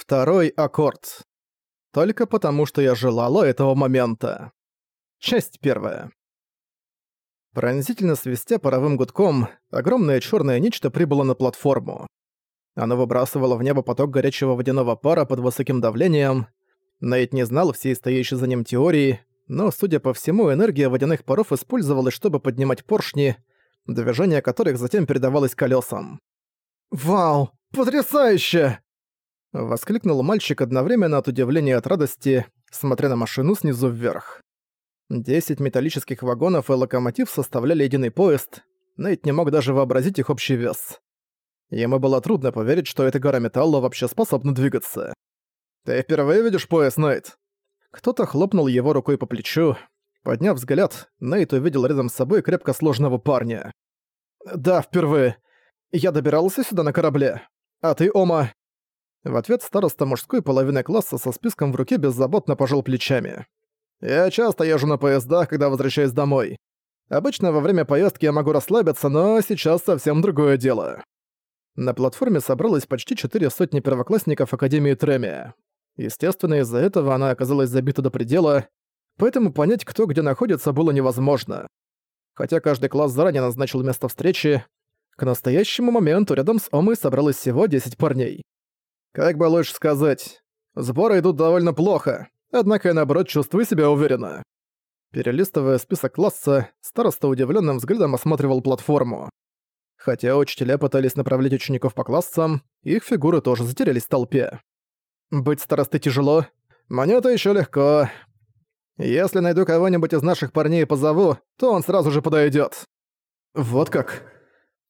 Второй аккорд. Только потому, что я желала этого момента. Часть первая. Пронзительно свистя паровым гудком, огромное черное нечто прибыло на платформу. Оно выбрасывало в небо поток горячего водяного пара под высоким давлением. Найт не знал всей стоящей за ним теории, но, судя по всему, энергия водяных паров использовалась, чтобы поднимать поршни, движение которых затем передавалось колесам. «Вау! Потрясающе!» Воскликнул мальчик одновременно от удивления и от радости, смотря на машину снизу вверх. Десять металлических вагонов и локомотив составляли единый поезд, Нейт не мог даже вообразить их общий вес. Ему было трудно поверить, что эта гора металла вообще способна двигаться. «Ты впервые видишь поезд, Нейт?» Кто-то хлопнул его рукой по плечу. Подняв взгляд, Нейт увидел рядом с собой крепко сложного парня. «Да, впервые. Я добирался сюда на корабле. А ты, Ома?» В ответ староста мужской половины класса со списком в руке беззаботно пожал плечами. «Я часто езжу на поездах, когда возвращаюсь домой. Обычно во время поездки я могу расслабиться, но сейчас совсем другое дело». На платформе собралось почти четыре сотни первоклассников Академии Тремия. Естественно, из-за этого она оказалась забита до предела, поэтому понять, кто где находится, было невозможно. Хотя каждый класс заранее назначил место встречи, к настоящему моменту рядом с Омой собралось всего 10 парней. Как бы лучше сказать, сборы идут довольно плохо, однако я наоборот чувствую себя уверенно. Перелистывая список класса, староста удивленным взглядом осматривал платформу. Хотя учителя пытались направлять учеников по классам, их фигуры тоже затерялись в толпе. Быть старостой тяжело, мне-то еще легко. Если найду кого-нибудь из наших парней и позову, то он сразу же подойдет. Вот как.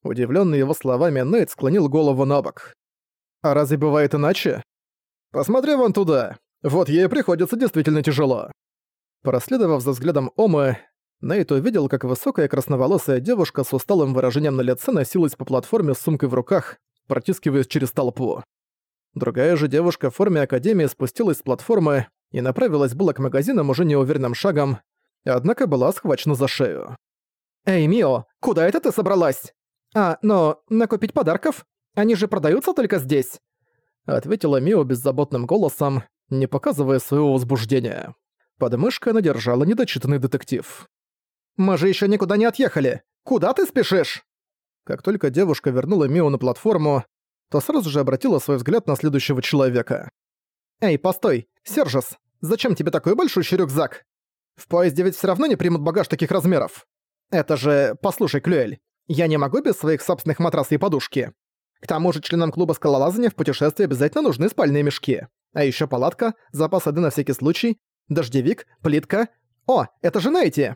Удивленный его словами, Нейт склонил голову на бок. А разве бывает иначе? Посмотри вон туда. Вот ей приходится действительно тяжело. Проследовав за взглядом Омы, Нейт увидел, как высокая красноволосая девушка с усталым выражением на лице носилась по платформе с сумкой в руках, протискиваясь через толпу. Другая же девушка в форме Академии спустилась с платформы и направилась было к магазинам уже неуверенным шагом, однако была схвачена за шею. «Эй, Мио, куда это ты собралась? А, но накупить подарков? Они же продаются только здесь!» Ответила Мио беззаботным голосом, не показывая своего возбуждения. Под мышкой она держала недочитанный детектив. «Мы же еще никуда не отъехали! Куда ты спешишь?» Как только девушка вернула Мио на платформу, то сразу же обратила свой взгляд на следующего человека. «Эй, постой! Сержес, зачем тебе такой большущий рюкзак? В поезде ведь все равно не примут багаж таких размеров. Это же... Послушай, Клюэль, я не могу без своих собственных матрасов и подушки. К тому же членам клуба скалолазания в путешествии обязательно нужны спальные мешки. А еще палатка, запас воды на всякий случай, дождевик, плитка. О, это же Нейти!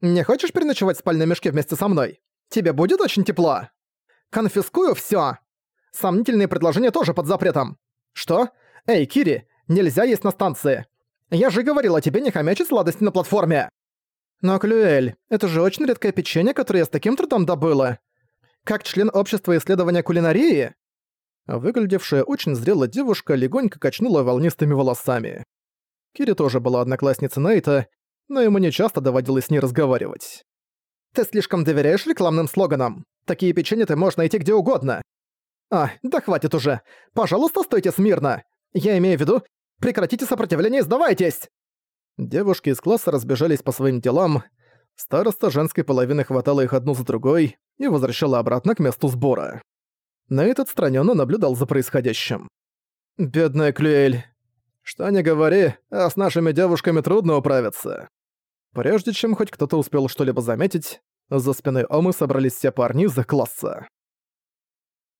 Не хочешь переночевать в спальном мешке вместе со мной? Тебе будет очень тепло. Конфискую все. Сомнительные предложения тоже под запретом. Что? Эй, Кири, нельзя есть на станции. Я же говорила тебе не хомячить сладости на платформе. Но, Клюэль, это же очень редкое печенье, которое я с таким трудом добыла. Как член общества исследования кулинарии?» Выглядевшая очень зрелая девушка легонько качнула волнистыми волосами. Кири тоже была одноклассницей Нейта, но ему не часто доводилось с ней разговаривать. «Ты слишком доверяешь рекламным слоганам. Такие печенья ты можешь найти где угодно. А, да хватит уже. Пожалуйста, стойте смирно. Я имею в виду, прекратите сопротивление и сдавайтесь!» Девушки из класса разбежались по своим делам. Староста женской половины хватала их одну за другой, и возвращала обратно к месту сбора. На этот отстраненно наблюдал за происходящим. «Бедная Клюэль. Что не говори, а с нашими девушками трудно управиться». Прежде чем хоть кто-то успел что-либо заметить, за спиной Омы собрались все парни из их класса.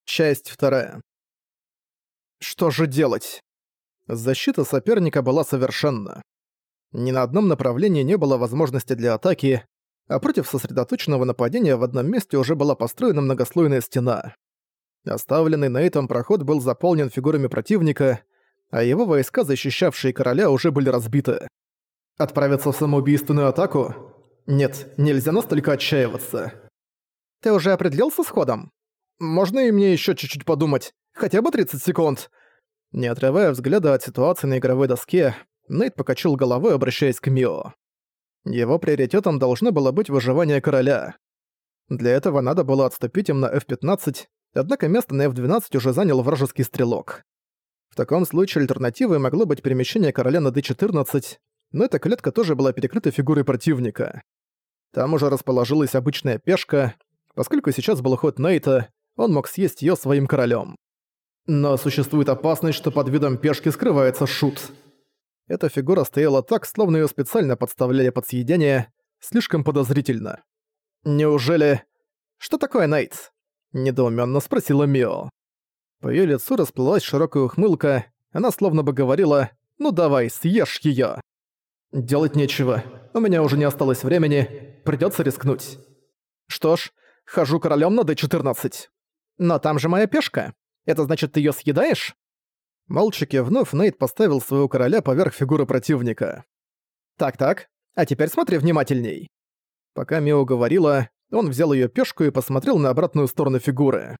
Часть вторая. Что же делать? Защита соперника была совершенна. Ни на одном направлении не было возможности для атаки, а против сосредоточенного нападения в одном месте уже была построена многослойная стена. Оставленный на этом проход был заполнен фигурами противника, а его войска, защищавшие короля, уже были разбиты. Отправиться в самоубийственную атаку? Нет, нельзя настолько отчаиваться. Ты уже определился с ходом? Можно и мне еще чуть-чуть подумать? Хотя бы 30 секунд. Не отрывая взгляда от ситуации на игровой доске, Нейт покачал головой, обращаясь к Мио. Его приоритетом должно было быть выживание короля. Для этого надо было отступить им на F-15, однако место на F-12 уже занял вражеский стрелок. В таком случае альтернативой могло быть перемещение короля на d14, но эта клетка тоже была перекрыта фигурой противника. Там уже расположилась обычная пешка, поскольку сейчас был ход Нейта, он мог съесть её своим королем. Но существует опасность, что под видом пешки скрывается шут. Эта фигура стояла так, словно её специально подставляли под съедение, слишком подозрительно. «Неужели...» «Что такое, Нейт?» — недоумённо спросила Мио. По её лицу расплылась широкая ухмылка, она словно бы говорила «Ну давай, съешь её». «Делать нечего. У меня уже не осталось времени. Придётся рискнуть». «Что ж, хожу королём на D14. Но там же моя пешка. Это значит, ты её съедаешь?» Молча кивнув, Нейт поставил своего короля поверх фигуры противника. «Так-так, а теперь смотри внимательней». Пока Мио говорила, он взял её пешку и посмотрел на обратную сторону фигуры.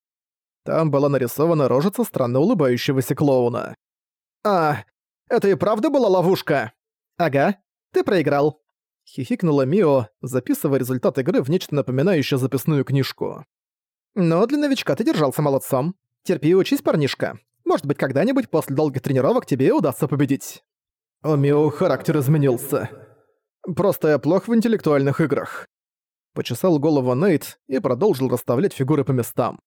Там была нарисована рожица странно улыбающегося клоуна. «А, это и правда была ловушка?» «Ага, ты проиграл», — хихикнула Мио, записывая результат игры в нечто напоминающее записную книжку. «Но для новичка ты держался молодцом. Терпи и учись, парнишка. Может быть, когда-нибудь после долгих тренировок тебе удастся победить». У Мио характер изменился. Просто я плох в интеллектуальных играх. Почесал голову Нейт и продолжил расставлять фигуры по местам.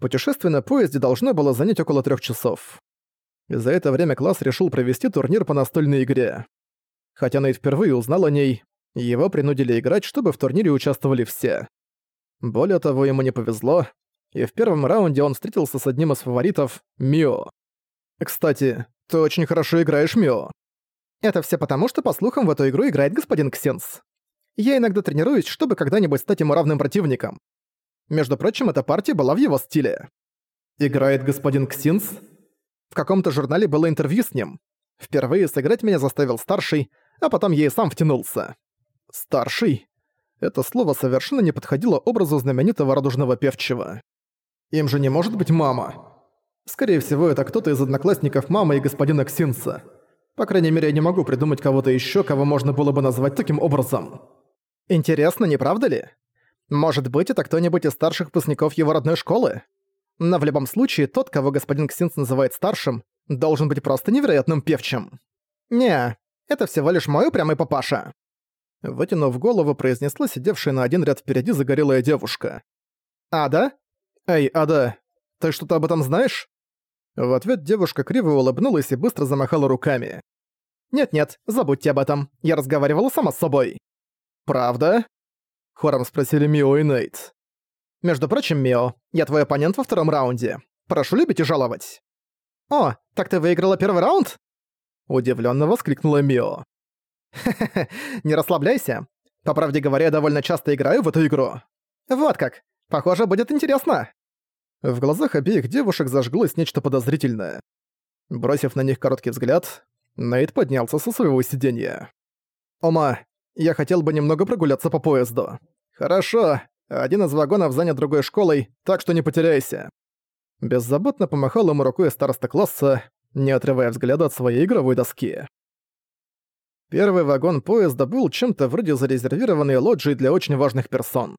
Путешествие на поезде должно было занять около трех часов. И за это время класс решил провести турнир по настольной игре. Хотя Нейт впервые узнал о ней, его принудили играть, чтобы в турнире участвовали все. Более того, ему не повезло, и в первом раунде он встретился с одним из фаворитов — Мио. «Кстати, ты очень хорошо играешь, Мио». Это все потому, что, по слухам, в эту игру играет господин Ксенс. Я иногда тренируюсь, чтобы когда-нибудь стать ему равным противником. Между прочим, эта партия была в его стиле. Играет господин Ксинс? В каком-то журнале было интервью с ним. Впервые сыграть меня заставил старший, а потом я и сам втянулся. Старший? Это слово совершенно не подходило образу знаменитого радужного певчего. Им же не может быть мама. Скорее всего, это кто-то из одноклассников мамы и господина Ксинса. По крайней мере, я не могу придумать кого-то еще, кого можно было бы назвать таким образом. Интересно, не правда ли? Может быть, это кто-нибудь из старших выпускников его родной школы? Но в любом случае, тот, кого господин Ксинс называет старшим, должен быть просто невероятным певчим. Не, это всего лишь мой упрямый папаша. Вытянув голову, произнесла сидевшая на один ряд впереди загорелая девушка. «Ада? Эй, Ада, ты что-то об этом знаешь?» В ответ девушка криво улыбнулась и быстро замахала руками. «Нет-нет, забудьте об этом. Я разговаривала сама с собой». «Правда?» Хором спросили Мио и Нейт. «Между прочим, Мио, я твой оппонент во втором раунде. Прошу любить и жаловать». «О, так ты выиграла первый раунд?» Удивленно воскликнула Мио. «Хе-хе-хе, не расслабляйся. По правде говоря, я довольно часто играю в эту игру. Вот как. Похоже, будет интересно». В глазах обеих девушек зажглось нечто подозрительное. Бросив на них короткий взгляд, Нейт поднялся со своего сиденья. «Ома, я хотел бы немного прогуляться по поезду». «Хорошо. Один из вагонов занят другой школой, так что не потеряйся». Беззаботно помахал ему рукой староста класса, не отрывая взгляда от своей игровой доски. Первый вагон поезда был чем-то вроде зарезервированной лоджии для очень важных персон.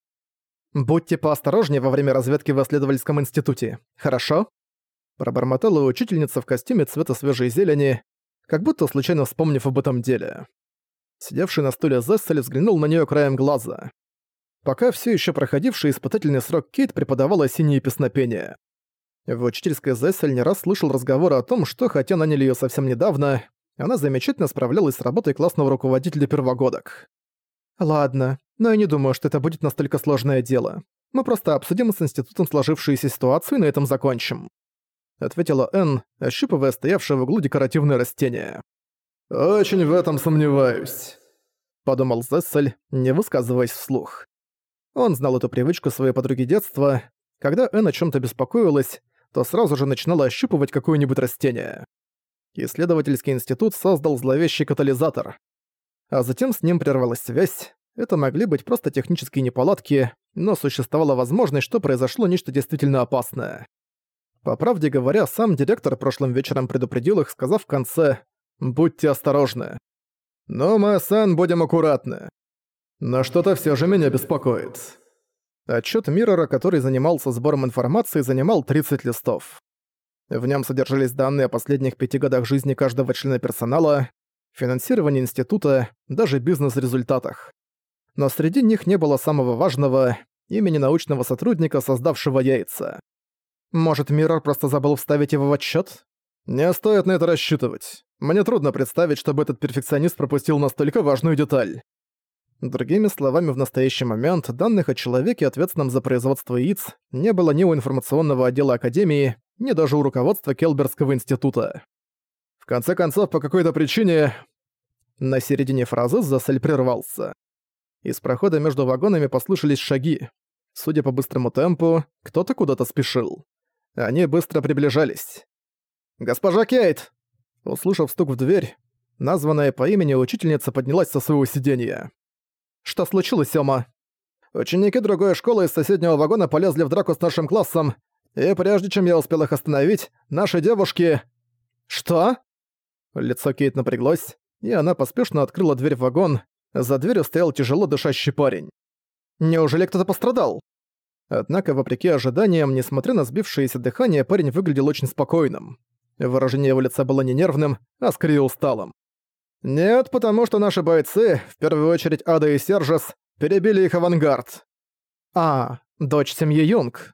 «Будьте поосторожнее во время разведки в исследовательском институте, хорошо?» Пробормотала учительница в костюме цвета свежей зелени, как будто случайно вспомнив об этом деле. Сидевший на стуле Зессель взглянул на нее краем глаза. Пока все еще проходивший испытательный срок Кейт преподавала синие песнопения. В учительской Зессель не раз слышал разговоры о том, что хотя наняли ее совсем недавно, она замечательно справлялась с работой классного руководителя первогодок. «Ладно, но я не думаю, что это будет настолько сложное дело. Мы просто обсудим с институтом сложившуюся ситуацию и на этом закончим», ответила Энн, ощупывая стоявшее в углу декоративное растение. «Очень в этом сомневаюсь», — подумал Зессель, не высказываясь вслух. Он знал эту привычку своей подруги детства. Когда Энн о чем то беспокоилась, то сразу же начинала ощупывать какое-нибудь растение. Исследовательский институт создал зловещий катализатор а затем с ним прервалась связь. Это могли быть просто технические неполадки, но существовала возможность, что произошло нечто действительно опасное. По правде говоря, сам директор прошлым вечером предупредил их, сказав в конце «Будьте осторожны». «Но мы, Сэн, будем аккуратны. Но что-то все же меня беспокоит». Отчет Миррора, который занимался сбором информации, занимал 30 листов. В нем содержались данные о последних пяти годах жизни каждого члена персонала, финансировании института, даже бизнес-результатах. Но среди них не было самого важного — имени научного сотрудника, создавшего яйца. Может, Миррор просто забыл вставить его в отчет? Не стоит на это рассчитывать. Мне трудно представить, чтобы этот перфекционист пропустил настолько важную деталь. Другими словами, в настоящий момент данных о человеке, ответственном за производство яиц, не было ни у информационного отдела Академии, ни даже у руководства Келберского института. В конце концов, по какой-то причине... На середине фразы Зассель прервался. Из прохода между вагонами послышались шаги. Судя по быстрому темпу, кто-то куда-то спешил. Они быстро приближались. «Госпожа Кейт!» Услышав стук в дверь, названная по имени учительница поднялась со своего сиденья. «Что случилось, Сёма?» «Ученики другой школы из соседнего вагона полезли в драку с нашим классом, и прежде чем я успел их остановить, наши девушки...» «Что?» Лицо Кейт напряглось, и она поспешно открыла дверь в вагон. За дверью стоял тяжело дышащий парень. «Неужели кто-то пострадал?» Однако, вопреки ожиданиям, несмотря на сбившееся дыхание, парень выглядел очень спокойным. Выражение его лица было не нервным, а скорее усталым. «Нет, потому что наши бойцы, в первую очередь Ада и Сержес, перебили их авангард». «А, дочь семьи Юнг.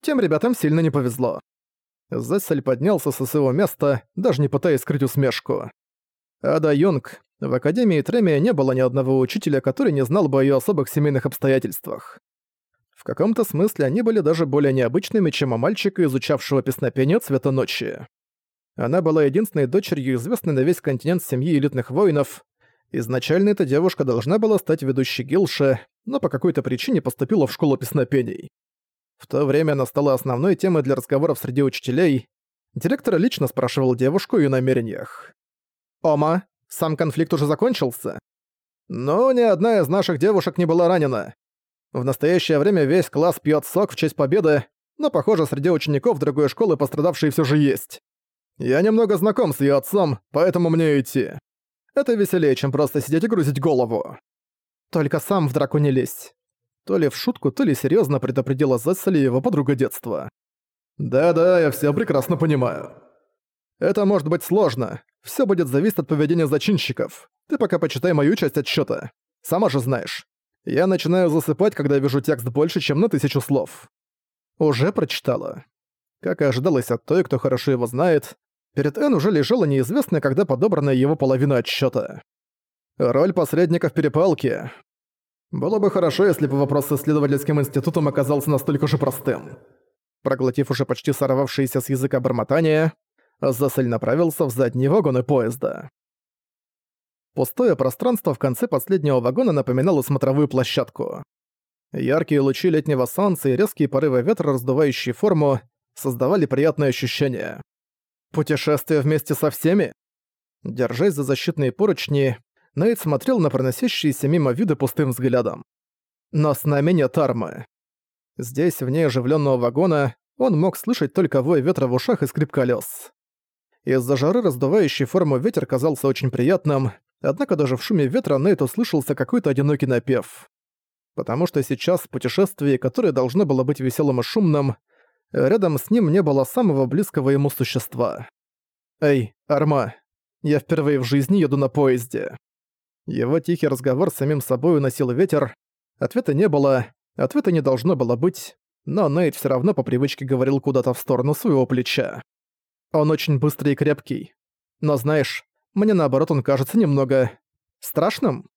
Тем ребятам сильно не повезло». Зессель поднялся со своего места, даже не пытаясь скрыть усмешку. Ада Юнг. В Академии Тремия не было ни одного учителя, который не знал бы о её особых семейных обстоятельствах. В каком-то смысле они были даже более необычными, чем у мальчика, изучавшего песнопение цвета ночи. Она была единственной дочерью известной на весь континент семьи элитных воинов. Изначально эта девушка должна была стать ведущей Гилши, но по какой-то причине поступила в школу песнопений. В то время она стала основной темой для разговоров среди учителей. Директор лично спрашивал девушку о её намерениях. «Ома, сам конфликт уже закончился?» «Но ни одна из наших девушек не была ранена. В настоящее время весь класс пьёт сок в честь победы, но, похоже, среди учеников другой школы пострадавшие всё же есть. Я немного знаком с её отцом, поэтому мне идти. Это веселее, чем просто сидеть и грузить голову. Только сам в драку не лезь. То ли в шутку, то ли серьёзно предупредила Зессли его подруга детства. Да-да, я всё прекрасно понимаю. Это может быть сложно. Всё будет зависеть от поведения зачинщиков. Ты пока почитай мою часть отчёта. Сама же знаешь. Я начинаю засыпать, когда вижу текст больше, чем на тысячу слов. Уже прочитала. Как и ожидалось от той, кто хорошо его знает, Перед Н уже лежала неизвестная, когда подобранная его половина отсчета. Роль посредника в перепалке. Было бы хорошо, если бы вопрос с исследовательским институтом оказался настолько же простым. Проглотив уже почти сорвавшееся с языка бормотание, Засель направился в задние вагоны поезда. Пустое пространство в конце последнего вагона напоминало смотровую площадку. Яркие лучи летнего солнца и резкие порывы ветра, раздувающие форму, создавали приятное ощущение. Путешествие вместе со всеми? Держась за защитные поручни, Нейт смотрел на проносящиеся мимо виды пустым взглядом. Но с нами нет армы. Здесь, вне оживленного вагона, он мог слышать только вой ветра в ушах и скрип колес. Из-за жары раздувающий форму ветер казался очень приятным, однако даже в шуме ветра Нейт услышался какой-то одинокий напев. Потому что сейчас в путешествии, которое должно было быть веселым и шумным, Рядом с ним не было самого близкого ему существа. «Эй, Арма, я впервые в жизни еду на поезде». Его тихий разговор с самим собой уносил ветер. Ответа не было, ответа не должно было быть, но Нейт все равно по привычке говорил куда-то в сторону своего плеча. Он очень быстрый и крепкий. Но знаешь, мне наоборот он кажется немного... страшным.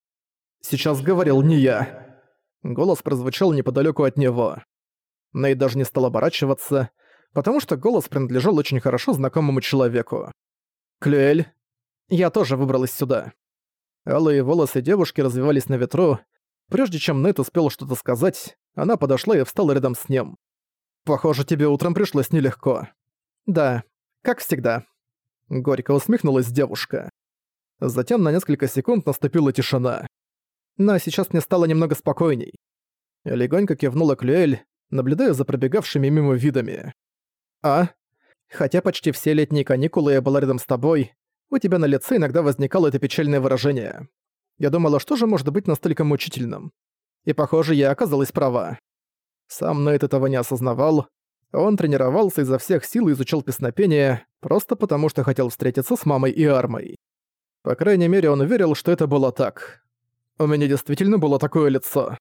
Сейчас говорил не я. Голос прозвучал неподалеку от него. Ней даже не стал оборачиваться, потому что голос принадлежал очень хорошо знакомому человеку. «Клюэль, я тоже выбралась сюда». Алые волосы девушки развивались на ветру. Прежде чем Нейт успел что-то сказать, она подошла и встала рядом с ним. «Похоже, тебе утром пришлось нелегко». «Да, как всегда». Горько усмехнулась девушка. Затем на несколько секунд наступила тишина. Но сейчас мне стало немного спокойней. Легонько кивнула Клюэль, наблюдая за пробегавшими мимо видами. «А? Хотя почти все летние каникулы я была рядом с тобой, у тебя на лице иногда возникало это печальное выражение. Я думала, что же может быть настолько мучительным? И, похоже, я оказалась права. Сам Нейт этого не осознавал. Он тренировался изо всех сил и изучал песнопение, просто потому что хотел встретиться с мамой и армой. По крайней мере, он уверил, что это было так. У меня действительно было такое лицо.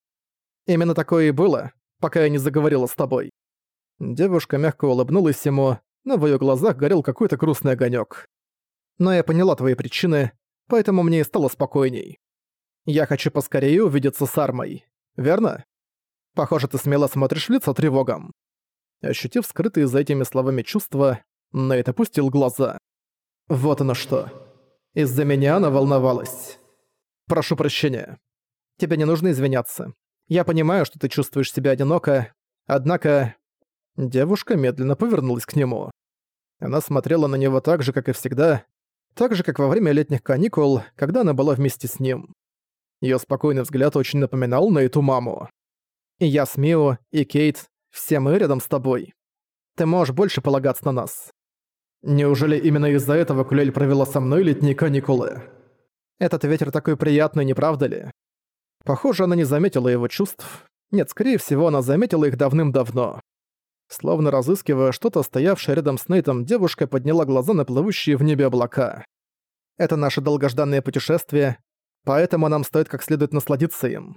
Именно такое и было, пока я не заговорила с тобой. Девушка мягко улыбнулась ему, но в её глазах горел какой-то грустный огонёк. Но я поняла твои причины, поэтому мне и стало спокойней. Я хочу поскорее увидеться с Армой, верно? Похоже, ты смело смотришь в лицо тревогам. Ощутив скрытые за этими словами чувства, Нейт опустил глаза. Вот оно что. Из-за меня она волновалась. Прошу прощения. Тебе не нужно извиняться. Я понимаю, что ты чувствуешь себя одиноко, однако... Девушка медленно повернулась к нему. Она смотрела на него так же, как и всегда, так же, как во время летних каникул, когда она была вместе с ним. Её спокойный взгляд очень напоминал на эту маму. И я с Мио, и Кейт, все мы рядом с тобой. Ты можешь больше полагаться на нас. Неужели именно из-за этого Кулель провела со мной летние каникулы? Этот ветер такой приятный, не правда ли? Похоже, она не заметила его чувств. Нет, скорее всего, она заметила их давным-давно. Словно разыскивая что-то, стоявшее рядом с Нейтом, девушка подняла глаза на плывущие в небе облака. «Это наше долгожданное путешествие, поэтому нам стоит как следует насладиться им.